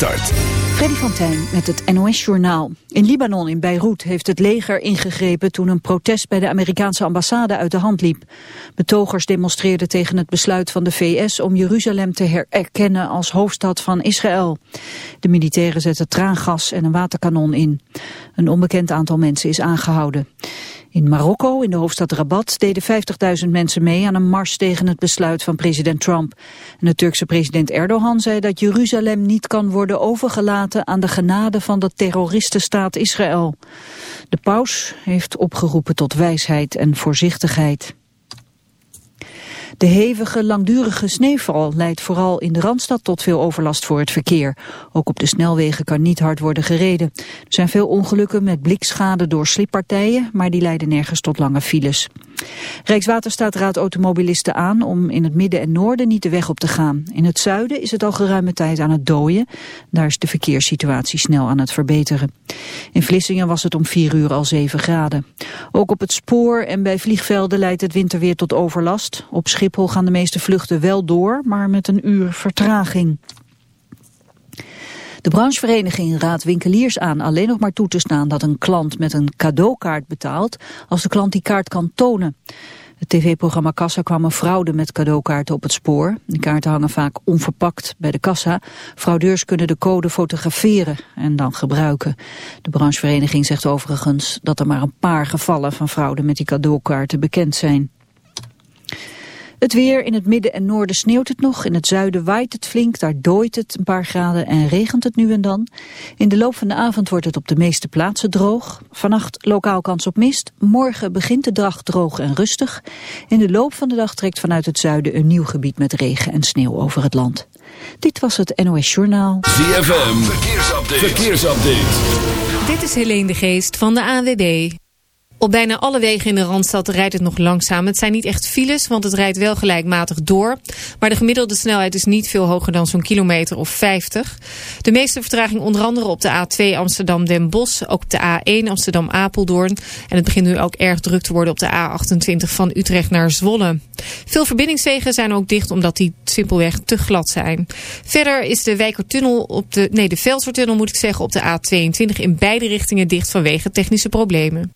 Start. Freddy van met het NOS-journaal. In Libanon, in Beirut, heeft het leger ingegrepen toen een protest bij de Amerikaanse ambassade uit de hand liep. Betogers demonstreerden tegen het besluit van de VS om Jeruzalem te erkennen als hoofdstad van Israël. De militairen zetten traangas en een waterkanon in. Een onbekend aantal mensen is aangehouden. In Marokko, in de hoofdstad Rabat, deden 50.000 mensen mee aan een mars tegen het besluit van president Trump. En de Turkse president Erdogan zei dat Jeruzalem niet kan worden overgelaten aan de genade van de terroristenstaat Israël. De paus heeft opgeroepen tot wijsheid en voorzichtigheid. De hevige, langdurige sneeuwval leidt vooral in de Randstad tot veel overlast voor het verkeer. Ook op de snelwegen kan niet hard worden gereden. Er zijn veel ongelukken met blikschade door slippartijen, maar die leiden nergens tot lange files. Rijkswaterstaat raadt automobilisten aan om in het midden en noorden niet de weg op te gaan. In het zuiden is het al geruime tijd aan het dooien. Daar is de verkeerssituatie snel aan het verbeteren. In Vlissingen was het om 4 uur al 7 graden. Ook op het spoor en bij vliegvelden leidt het winterweer tot overlast. Op Schiphol gaan de meeste vluchten wel door, maar met een uur vertraging. De branchevereniging raadt winkeliers aan alleen nog maar toe te staan dat een klant met een cadeaukaart betaalt als de klant die kaart kan tonen. Het tv-programma Kassa kwam een fraude met cadeaukaarten op het spoor. Die kaarten hangen vaak onverpakt bij de kassa. Fraudeurs kunnen de code fotograferen en dan gebruiken. De branchevereniging zegt overigens dat er maar een paar gevallen van fraude met die cadeaukaarten bekend zijn. Het weer in het midden en noorden sneeuwt het nog. In het zuiden waait het flink, daar dooit het een paar graden en regent het nu en dan. In de loop van de avond wordt het op de meeste plaatsen droog. Vannacht lokaal kans op mist. Morgen begint de dag droog en rustig. In de loop van de dag trekt vanuit het zuiden een nieuw gebied met regen en sneeuw over het land. Dit was het NOS Journaal. ZFM, verkeersupdate. verkeersupdate. Dit is Helene de Geest van de ANWB. Op bijna alle wegen in de Randstad rijdt het nog langzaam. Het zijn niet echt files, want het rijdt wel gelijkmatig door. Maar de gemiddelde snelheid is niet veel hoger dan zo'n kilometer of 50. De meeste vertraging onder andere op de A2 Amsterdam-Den Bosch. Ook op de A1 Amsterdam-Apeldoorn. En het begint nu ook erg druk te worden op de A28 van Utrecht naar Zwolle. Veel verbindingswegen zijn ook dicht omdat die simpelweg te glad zijn. Verder is de Wijkertunnel op de, nee de Veldsertunnel moet ik zeggen op de A22 in beide richtingen dicht vanwege technische problemen.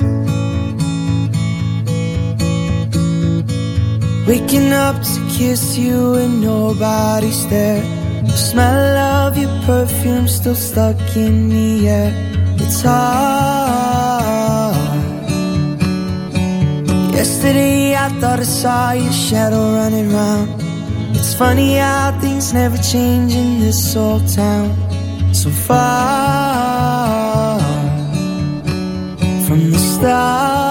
Waking up to kiss you and nobody's there. The smell of your perfume still stuck in the air. It's hard. Yesterday I thought I saw your shadow running round. It's funny how things never change in this old town. So far from the stars.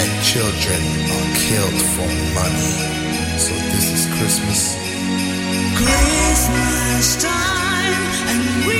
And children are killed for money. So this is Christmas. Christmas time and we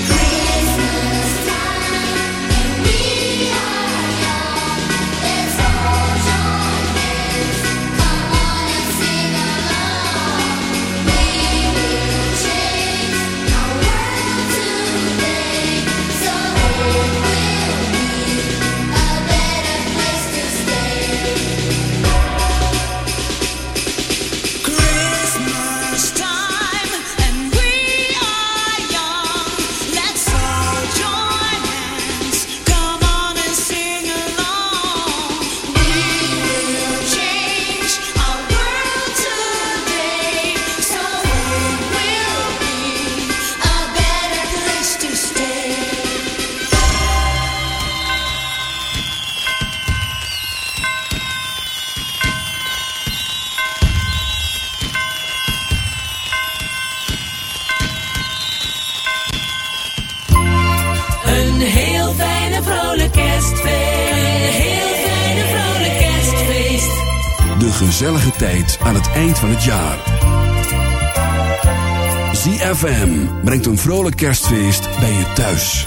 Eind van het jaar. ZFM brengt een vrolijk kerstfeest bij je thuis.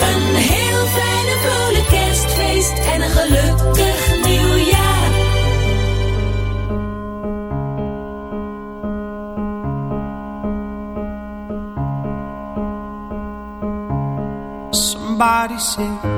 Een heel fijne vrolijk kerstfeest. En een gelukkig nieuwjaar. Somebody said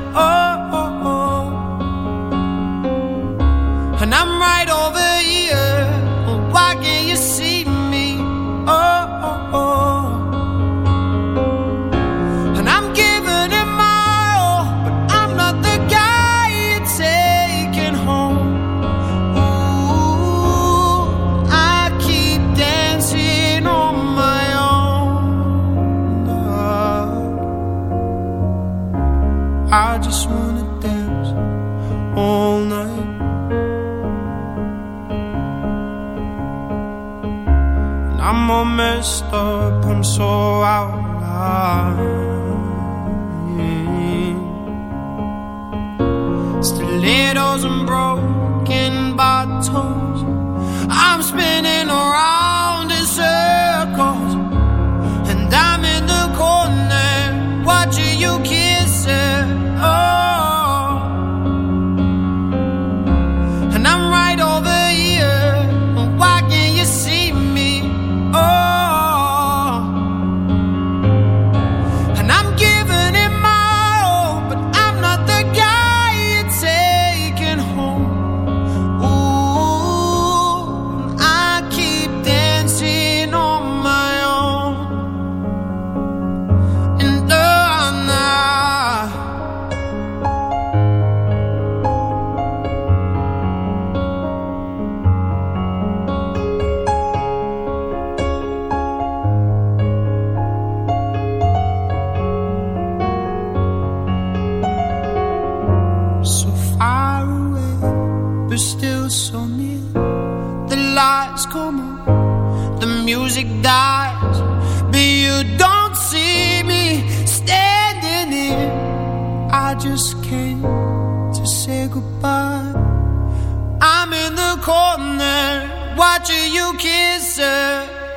Watching you kiss her.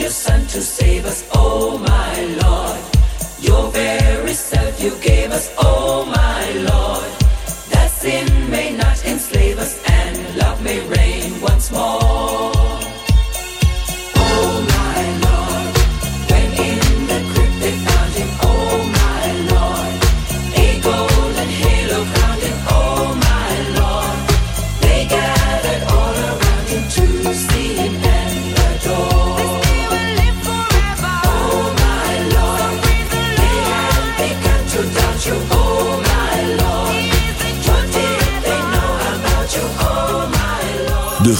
your son to save us, oh my Lord. Your very self you gave us, oh my Lord. That sin may not enslave us and love may reign once more.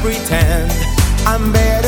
pretend. I'm better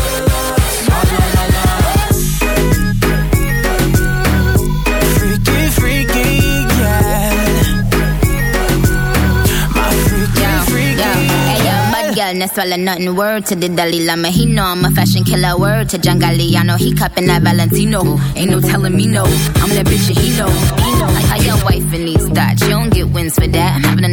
No swallow nothing. Word to the Dalai Lama, he know I'm a fashion killer. Word to John Galliano, he cupping that Valentino. Ain't no telling me no, I'm that bitch and. He know. Like how your wife in these thoughts, you don't get wins for that.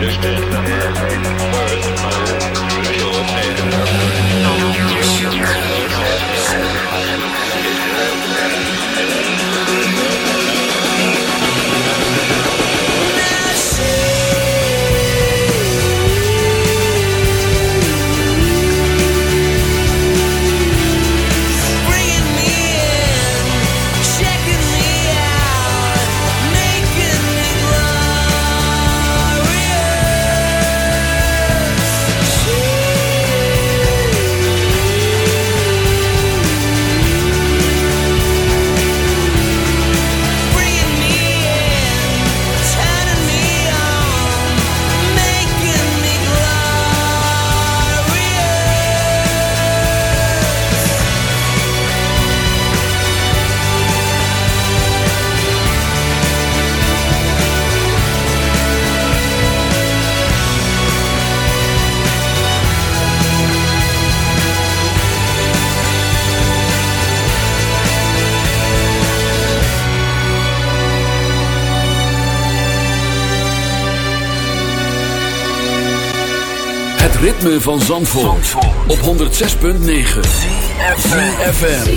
Bringing ritme van Zandvoort, op 106.9 FM.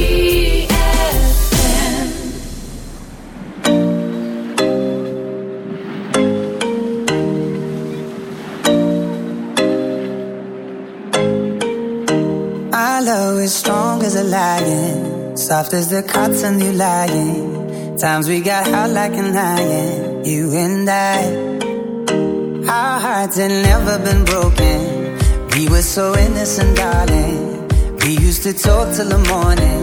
Our love is strong as a lion, soft as the cotton you lying. Times we got hot like an iron, you and I. Our hearts had never been broken. We were so innocent, darling. We used to talk till the morning,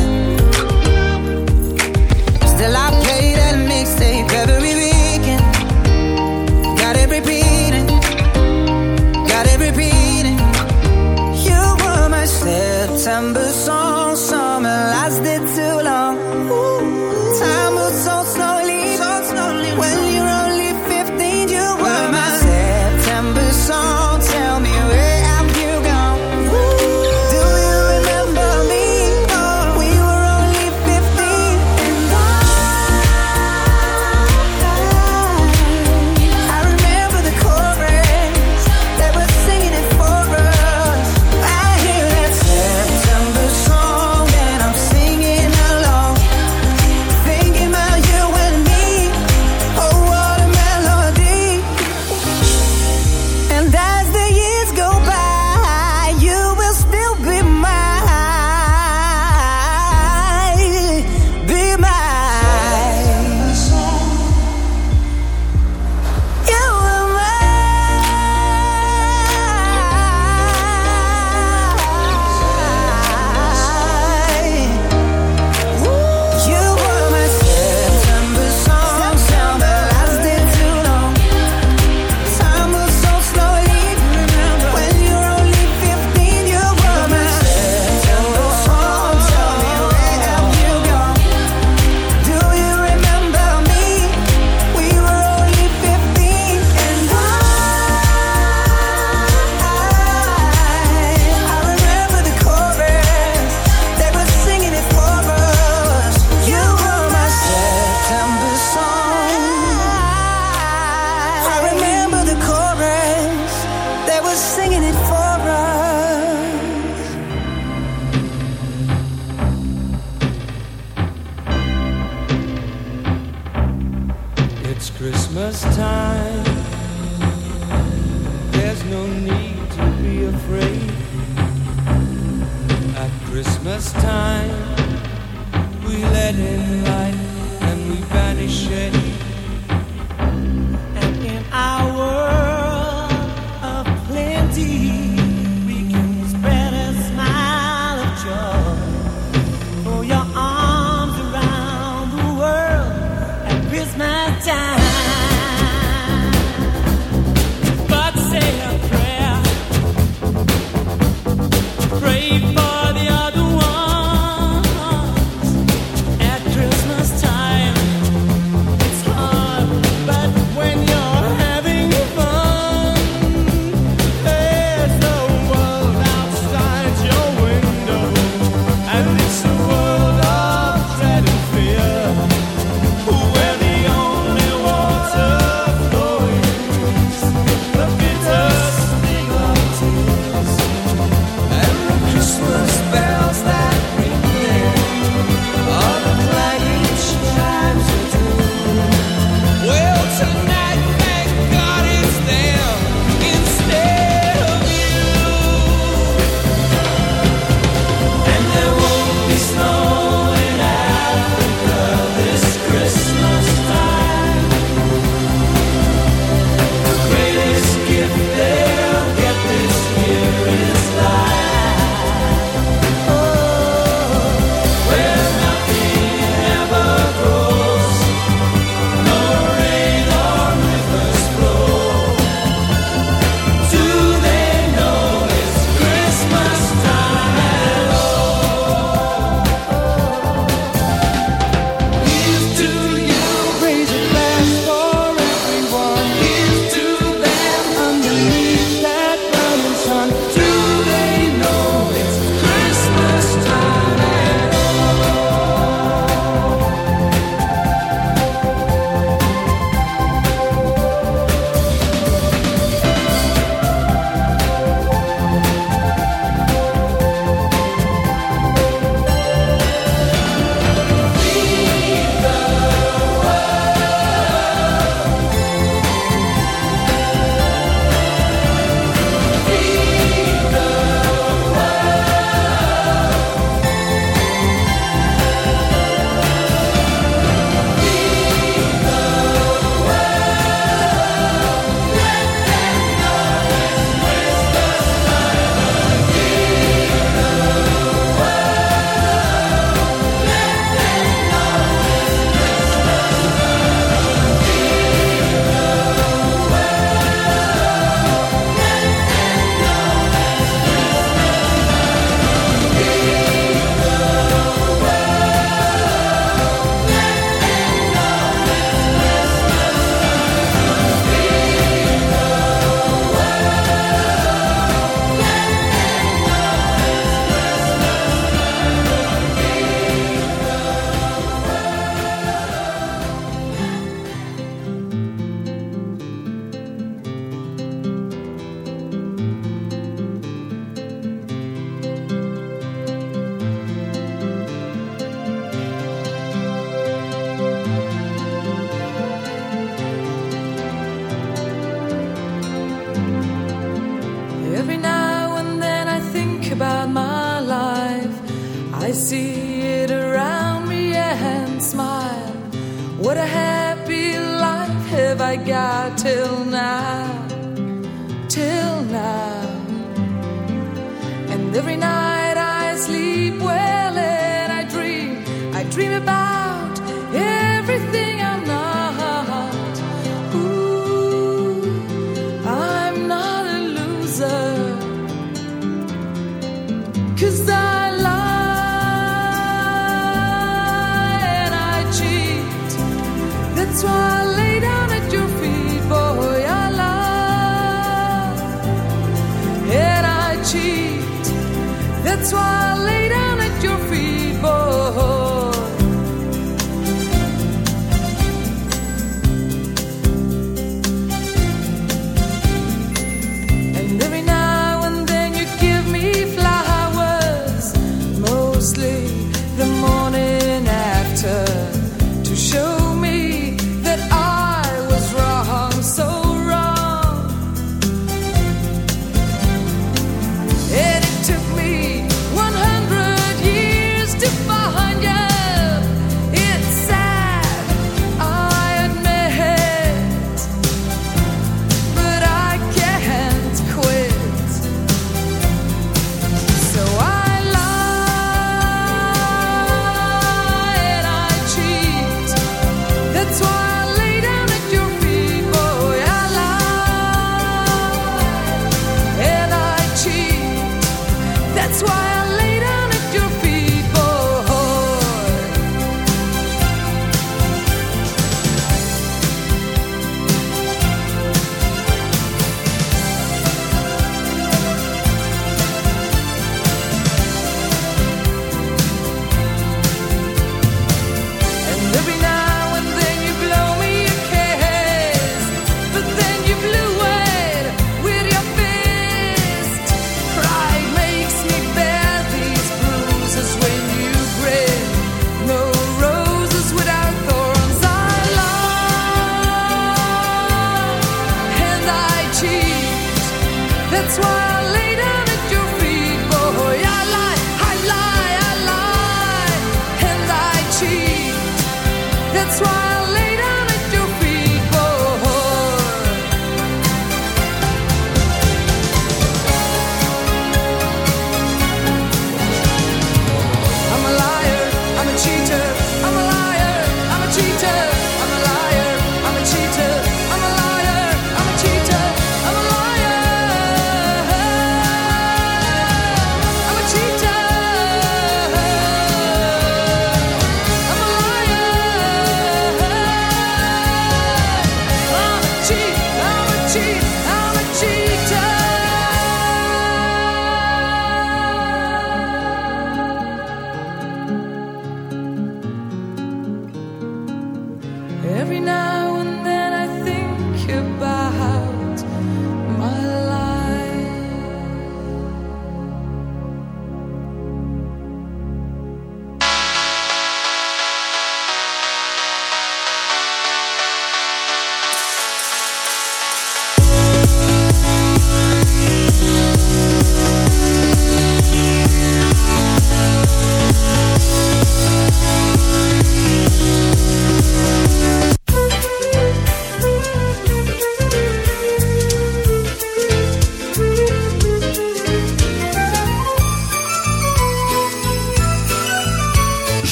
September at Christmas time.